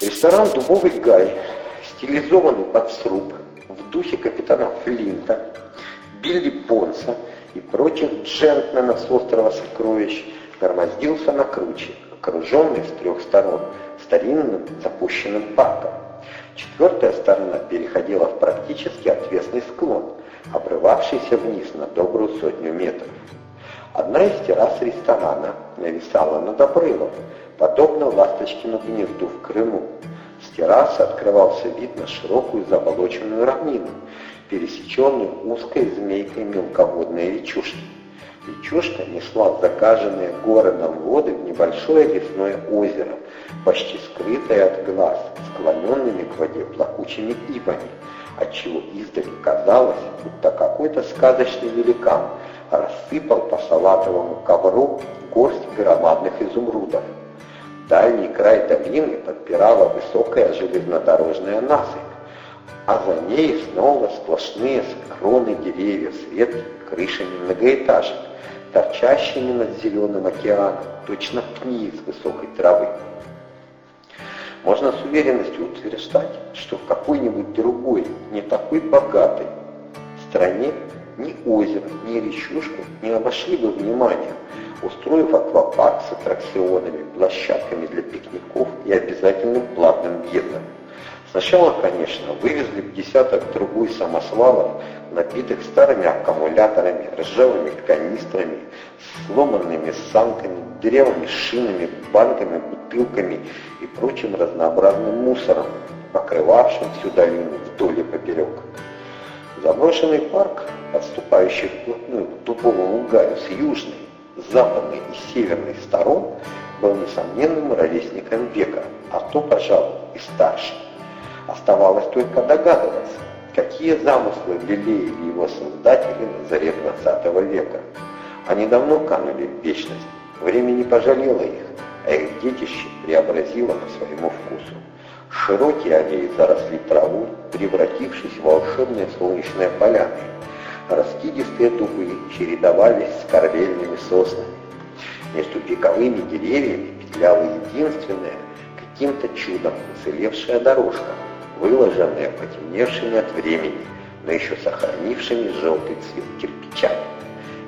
Ресторан «Дубовый гай», стилизованный под сруб, в духе капитана Флинта, Билли Понса и прочих джентльменов с острова Сокровищ, громоздился на круче, окруженный с трех сторон старинным запущенным парком. Четвертая сторона переходила в практически отвесный склон, обрывавшийся вниз на добрую сотню метров. Одна из террас ресторана нависала над обрывом, подобно ласточкину гнезду в Крыму. С террасы открывался вид на широкую заболоченную равнину, пересеченную узкой змейкой мелководной речушки. Речушка несла закаженные городом воды в небольшое лесное озеро, почти скрытое от глаз, склоненными к воде плакучими ивами, отчего издали казалось, будто какой-то сказочный великан рассыпал по салатовому ковру горсть громадных изумрудов. Дальний край долины подпирала высокая железнодорожная насыпь, а за ней снова сплошные кроны деревьев с веткими крышами многоэтажек, торчащими над зеленым океаном, точно пни из высокой травы. Можно с уверенностью утверждать, что в какой-нибудь другой, не такой богатой стране ни озеро, ни речушку не обошли бы внимания, устроив аквапарк с аттракционами, площадками для пикников и обязательным платным въездом. Сначала, конечно, вывезли в десяток другой самосвалов, набитых старыми аккумуляторами, ржавыми канистрами, сломанными санками, древами, шинами, банками, бутылками и прочим разнообразным мусором, покрывавшим всю долину вдоль и поперек. Заброшенный парк, подступающий вплотную к дубовому гаю с южной, западной и северной сторон, был несомненным ровесником века, а то, пожалуй, и старше. Оставалось только догадываться, какие замыслы лелеяли его создатели на заре 20 века. Они давно канули в вечность, время не пожалело их, а их детище преобразило по своему вкусу. Широкие аллеи заросли травой, превратившись в волшебные солнечные поляны. Раскидистые дубы чередовались с корвельными соснами. Между пиковыми деревьями петляла единственная, каким-то чудом уцелевшая дорожка, выложенная потемневшими от времени, но еще сохранившими желтый цвет кирпичами.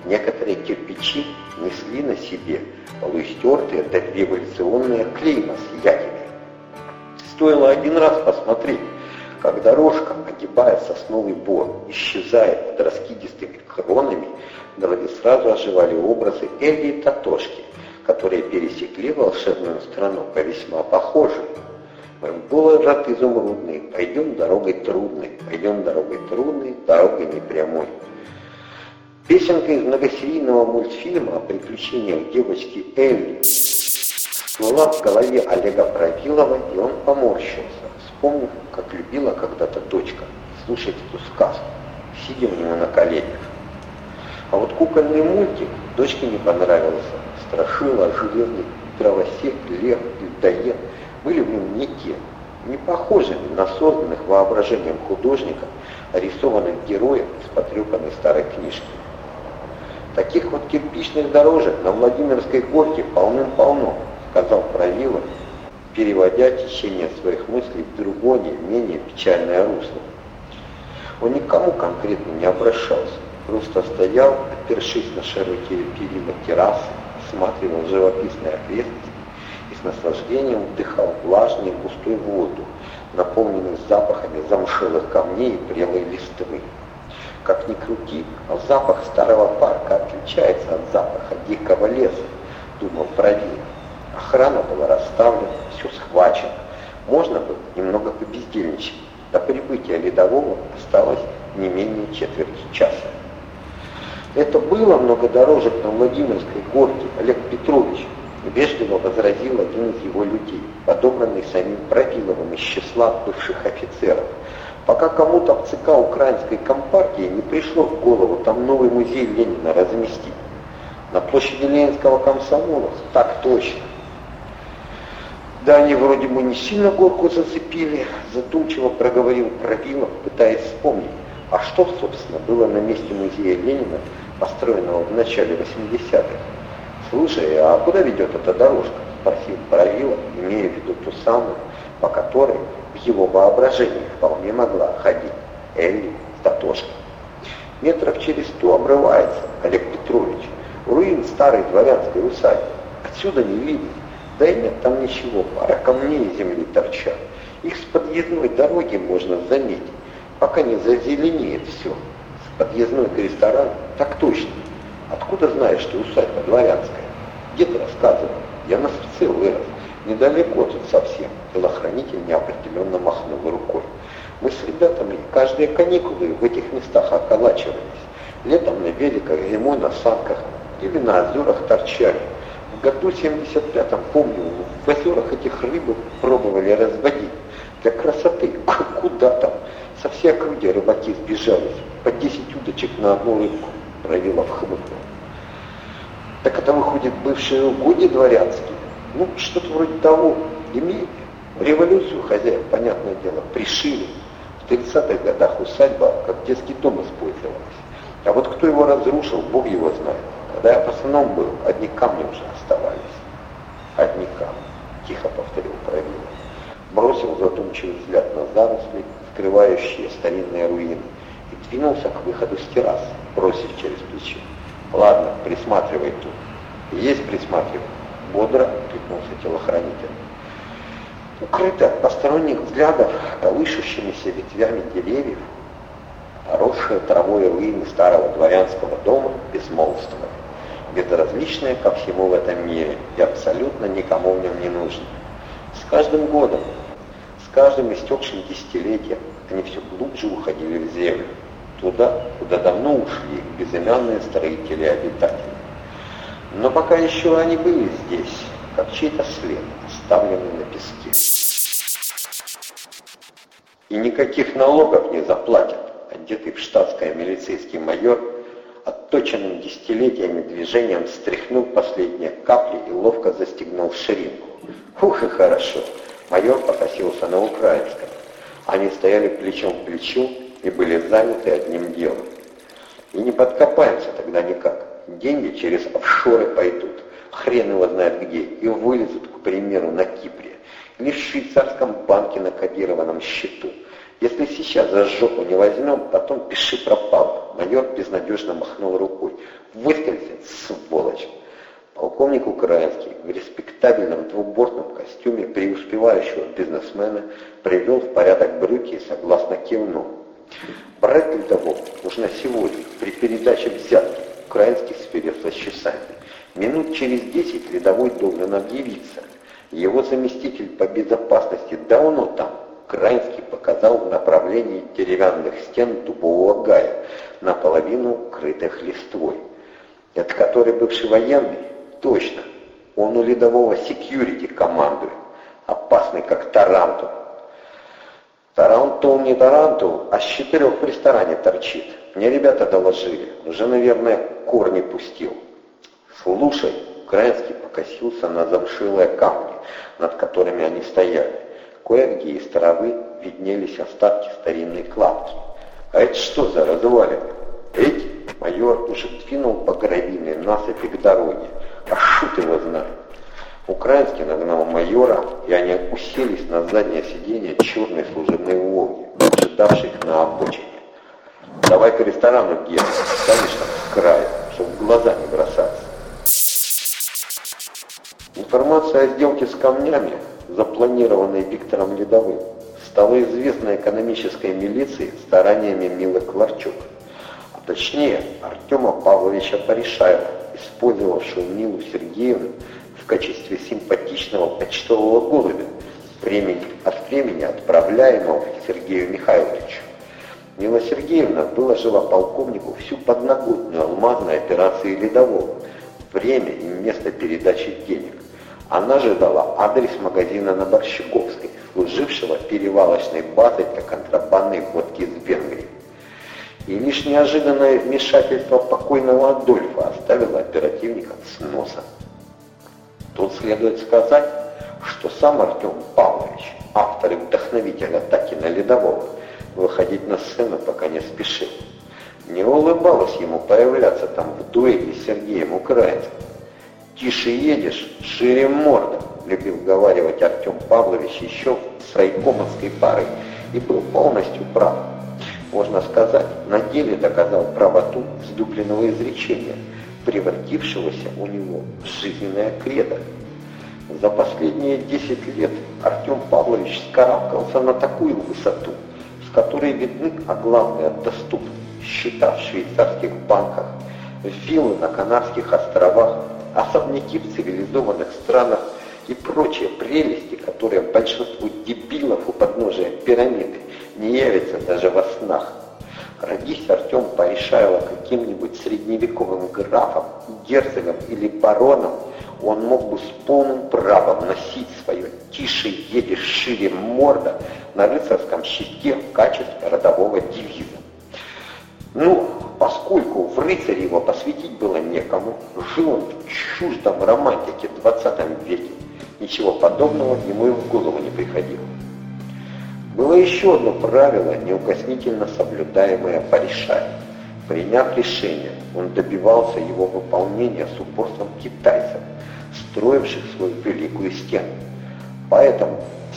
Некоторые кирпичи несли на себе полуистертые дореволюционные клейма с ятями. Стоило один раз посмотреть, как дорожка, огибая сосновый бор, исчезает под раскидистыми кронами, в голове сразу оживали образы Элли и Татошки, которые пересекли волшебную страну по весьма похожей. Было рад изумрудный, пойдем дорогой трудной, пойдем дорогой трудной, дорогой непрямой. Песенка из многосерийного мультфильма о приключениях девочки Элли всплыла в голове Олега Правилова, и он поморщился, вспомнив, как любила когда-то дочка слушать эту сказку, сидя у него на коленях. А вот кукольный мультик дочке не понравился. Страшила, железный дровосек, лев, людоед были в нем не похожими на созданных воображением художника, рисованных героев из потрепанной старой книжки. Таких вот кирпичных дорожек на Владимирской горке полным-полно, сказал Правилов, переводя течение своих мыслей в другое, менее печальное русло. Он никому конкретно не обращался, просто стоял, опершись на широкие перила террасы, осматривал живописные окрестности и с наслаждением вдыхал влажный густой воздух, наполненный запахами замшелых камней и прелой листвы. Как ни крути, но запах старого парка отличается от запаха дикого леса, думал Правилов. Охрана была расставлена, все схвачено. Можно было немного побездельничать. До прибытия ледового осталось не менее четверти часа. Это было много дорожек на Владимирской горке, Олег Петрович, вежливо возразил один из его людей, подобранный самим Правиловым из числа бывших офицеров. Пока кому-то в ЦК украинской компартии не пришло в голову там новый музей Ленина разместить. На площади Ленинского комсомола? Так точно. Да они вроде бы не сильно горку зацепили, задумчиво проговорил Правилов, пытаясь вспомнить, а что, собственно, было на месте музея Ленина, построенного в начале 80-х. «Слушай, а куда ведет эта дорожка?» – спросил Правилов, имея в виду ту самую, по которой в его воображении вполне могла ходить Элли с Татошкой. Метров через сто обрывается Олег Петрович, руин старой дворянской усадьбы. Отсюда не видно, да и нет там ничего, пара камней и земли торчат. Их с подъездной дороги можно заметить, пока не зазеленеет все. С подъездной к ресторану? Так точно. Откуда знаешь, что усадьба дворянская? Дед рассказывал. Я на стрелце вырос. Недалеко тут совсем. Телохранитель неопределенно махнул рукой. Мы с ребятами каждые каникулы в этих местах околачивались. Летом на великах, зимой на санках или на озерах торчали. В году 75-м, помню, в озерах этих рыбы пробовали разводить. Для красоты. Куда там? Со всей округи рыбаки сбежались. По 10 удочек на одну рыбку. Правилов хмыкнул. Так это выходит бывшие угодья дворянские? Ну, что-то вроде того. В революцию хозяев, понятное дело, пришили. В 30-х годах усадьба как детский дом использовалась. А вот кто его разрушил, Бог его знает. Когда я пацаном был, одни камни уже оставались. Одни камни, тихо повторил Правилов. Бросил задумчивый взгляд на заросли, скрывающие старинные руины, и двинулся к выходу с террасы, бросив через плечо. Ладно, присматривай тут. Есть присматривай. Бодро крикнулся телохранитель. Укрыто от посторонних взглядов колышущимися ветвями деревьев, поросшие травой руины старого дворянского дома безмолвствовали, безразличные ко всему в этом мире и абсолютно никому в нем не нужны. С каждым годом, с каждым истекшим десятилетием они все глубже уходили в землю, туда, куда давно ушли безымянные строители и обитатели. Но пока еще они были здесь, как чей-то след, оставленный на песке. И никаких налогов не заплатят, одетый в штатское милицейский майор, отточенным десятилетиями движением стряхнул последние капли и ловко застегнул ширинку. Ух и хорошо! Майор покосился на украинском. Они стояли плечом к плечу и были заняты одним делом. И не подкопаемся тогда никак. Деньги через офшоры пойдут. Хрен его знает где. И вылезут, к примеру, на Кипре. Или в швейцарском банке на кодированном счету. Если сейчас за жопу не возьмем, потом пиши пропал. Майор безнадежно махнул рукой. Выскользит, сволочь. Полковник Украинский в респектабельном двубортном костюме преуспевающего бизнесмена привел в порядок брюки и согласно кивнул. Брать ледовод нужно сегодня, при передаче взятки, украинский сфере с часами. Минут через десять рядовой должен объявиться. Его заместитель по безопасности давно там. Украинский показал в направлении деревянных стен дубового гая, наполовину крытых листвой. Это который бывший военный? Точно. Он у ледового секьюрити командует. Опасный, как тарантул. Тарантул не тарантул, а с четырех в ресторане торчит. Мне ребята доложили. Уже, наверное, корни пустил. Слушай, Украинский покосился на замшилые камни, над которыми они стояли. Кое-где из травы виднелись остатки старинной кладки. А это что за развалины? Эти? Майор уже двинул по гравийной насыпи к дороге. А шут его знает. Украинский нагнал майора, и они уселись на заднее сиденье черной служебной «Волги», ожидавшей их на обочине. «Давай к ресторану, Гена, там с краю, чтобы в глаза не бросаться». Информация о сделке с камнями, запланированной Виктором Ледовым, стала известна экономической милиции стараниями Милы Кларчук, а точнее Артема Павловича Порешаева, использовавшего Милу Сергеевну качестве симпатичного почтового голубя, времени от времени отправляемого Сергею Михайловичу. Мила Сергеевна выложила полковнику всю подноготную алмазной операции Ледового, время и место передачи денег. Она же дала адрес магазина на Борщаковской, служившего перевалочной базой для контрабандной водки из Венгрии. И лишь неожиданное вмешательство покойного Адольфа оставило оперативника с носа. Тут следует сказать, что сам Артем Павлович, автор и вдохновитель атаки на Ледового, выходить на сцену пока не спешил. Не улыбалось ему появляться там в дуэли с Сергеем Украинским. «Тише едешь, шире морда», любил говаривать Артем Павлович еще с райкомовской парой и был полностью прав. Можно сказать, на деле доказал правоту вздупленного изречения, превратившегося у него в жизненное кредо. За последние 10 лет Артем Павлович скарабкался на такую высоту, с которой видны, а главное доступны, счета в швейцарских банках, виллы на Канарских островах, особняки в цивилизованных странах и прочие прелести, которые большинству дебилов у подножия пирамиды не явятся даже во снах. Родись Артем Порешайло каким-нибудь средневековым графом, герцогом или бароном, он мог бы с полным правом носить свое «тише едешь, шире морда» на рыцарском щите в качестве родового девиза. Ну, поскольку в рыцаре его посвятить было некому, жил он в чуждом романтике в 20 веке, ничего подобного ему и в голову не приходило. Было еще одно правило, неукоснительно соблюдаемое Паришаем. Приняв решение, он добивался его выполнения с упорством китайцев, строивших свою великую стену. Поэтому,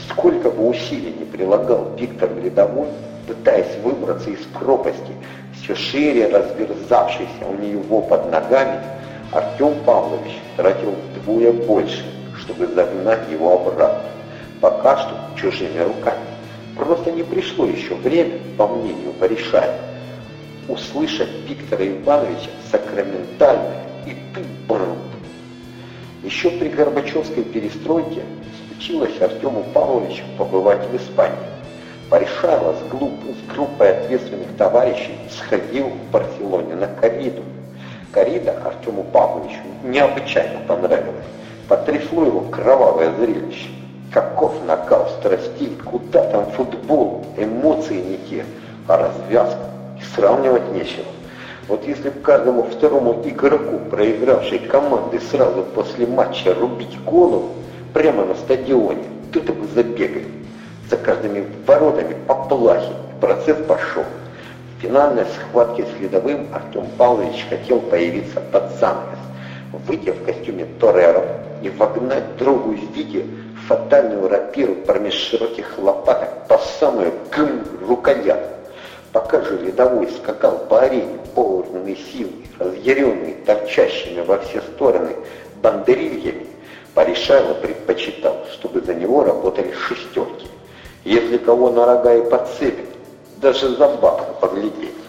сколько бы усилий не прилагал Виктор Ледовой, пытаясь выбраться из пропасти, все шире разверзавшейся у него под ногами, Артем Павлович тратил вдвое больше, чтобы загнать его обратно. Пока что чужими руками. Просто не пришло еще время, по мнению Баришая, услышать Виктора Ивановича сакраментальное и ты брут. Еще при Горбачевской перестройке случилось Артему Павловичу побывать в Испании. Паришайло с, с группой ответственных товарищей сходил в Барселоне на кориду. Корида Артему Павловичу необычайно понравилась. Потрясло его кровавое зрелище. Каков накал страстей, куда там футбол, эмоции не те, а развязка и сравнивать нечего. Вот если бы каждому второму игроку проигравшей команды сразу после матча рубить голову прямо на стадионе, то это бы забегали за каждыми воротами поплахи. Процесс пошел. В финальной схватке с Ледовым Артем Павлович хотел появиться под занавес, выйти в костюме Торреро и вогнать другу Зиге фатальную рапиру промеж широких лопаток по самую гм рукоятку. Пока же Ледовой скакал по арене полной силой, разъяренный, торчащими во все стороны бандерильями, Паришайло предпочитал, чтобы за него работали шестерки. Если кого на рога и подцепит, даже за бабку поглядеть.